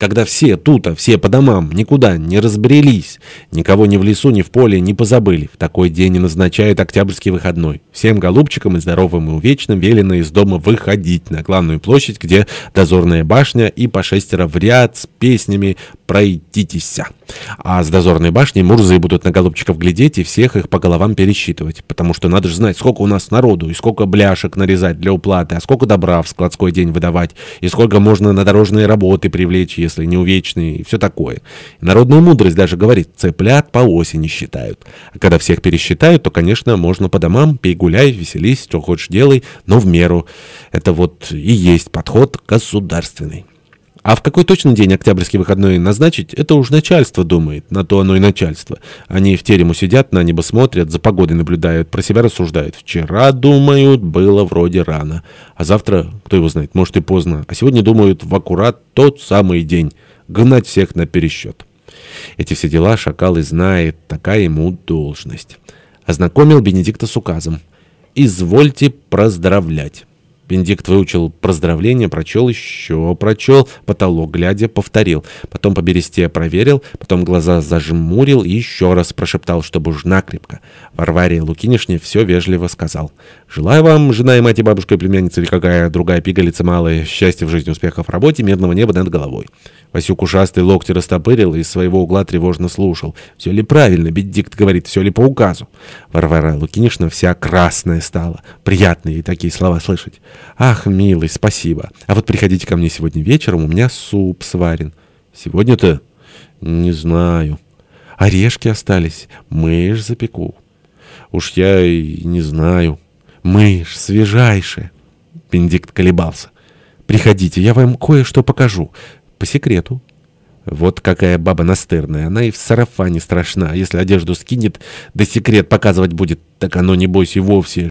Когда все тут, а все по домам, никуда не разбрелись, никого ни в лесу, ни в поле не позабыли. В такой день и назначают октябрьский выходной. Всем голубчикам и здоровым и увечным велено из дома выходить на главную площадь, где дозорная башня и по шестеро в ряд с песнями «Пройдитеся». А с дозорной башни Мурзы будут на голубчиков глядеть и всех их по головам пересчитывать. Потому что надо же знать, сколько у нас народу, и сколько бляшек нарезать для уплаты, а сколько добра в складской день выдавать, и сколько можно на дорожные работы привлечь, если не увечные, и все такое. И народная мудрость даже говорит, цыплят по осени считают. А когда всех пересчитают, то, конечно, можно по домам, пей, гуляй, веселись, что хочешь делай, но в меру. Это вот и есть подход государственный. А в какой точно день октябрьский выходной назначить, это уж начальство думает, на то оно и начальство. Они в терему сидят, на небо смотрят, за погодой наблюдают, про себя рассуждают. Вчера, думают, было вроде рано. А завтра, кто его знает, может и поздно. А сегодня думают в аккурат тот самый день. Гнать всех на пересчет. Эти все дела шакал и знает, такая ему должность. Ознакомил Бенедикта с указом. «Извольте поздравлять». Бенедикт выучил поздравление, прочел еще, прочел, потолок глядя, повторил. Потом по бересте проверил, потом глаза зажмурил и еще раз прошептал, чтобы уж накрепко. Варваре Лукинишне все вежливо сказал. «Желаю вам, жена и мать и бабушка и племянница, или какая другая пигалица малая, счастья в жизни, успехов в работе, мирного неба над головой». Васюк ушастый локти растопырил и из своего угла тревожно слушал. «Все ли правильно?» — Бенедикт говорит. «Все ли по указу?» Варвара Лукинишна вся красная стала. Приятные такие слова слышать. «Ах, милый, спасибо. А вот приходите ко мне сегодня вечером, у меня суп сварен». «Сегодня-то?» «Не знаю. Орешки остались. Мышь запеку». «Уж я и не знаю. Мышь, свежайшая». Бенедикт колебался. «Приходите, я вам кое-что покажу». По секрету. Вот какая баба настырная. Она и в сарафане страшна. Если одежду скинет, да секрет показывать будет, так оно, небось, и вовсе